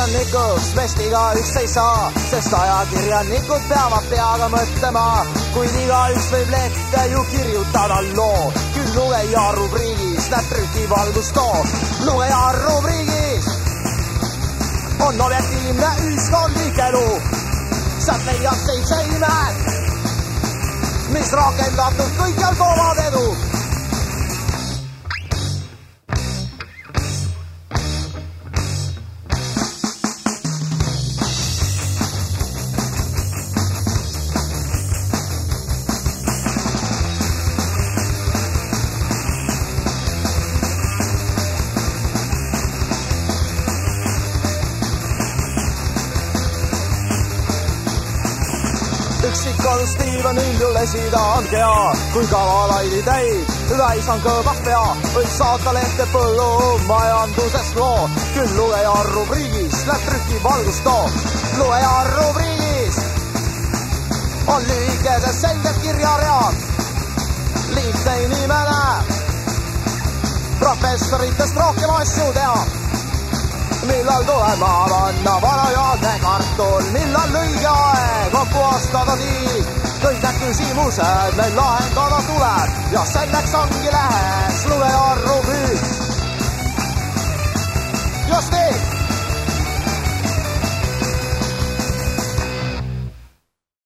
tulevikuks vestiga üks ei saa, sest ajakirjanikud peavad peaga mõtlema, kuid igaüks võib lehte ju kirjutada loo, küll lugeja rubriigis näeb trükivalgust too, lugeja rubriigis on objektiivne ühiskondlik elu, sealt leiab seitse imet, mis rakendatud kõikjal toovad edu üksikolu Steven Üldjul esitanud hea, kui kavalaid ideid täis on kõvas pea, võib saata lehte põllumajandusest loo, küll lugeja rubriigis läheb trüki valgust too. lugeja rubriigis on lühikesed selged kirjaread, lihtne inimene professoritest rohkem asju teab millal tuleb maha panna vanajaadne kartul, millal õige puhastada tiirik. kõik need küsimused meil lahendada tuleb ja selleks ongi lehes lugeja rubriik. just nii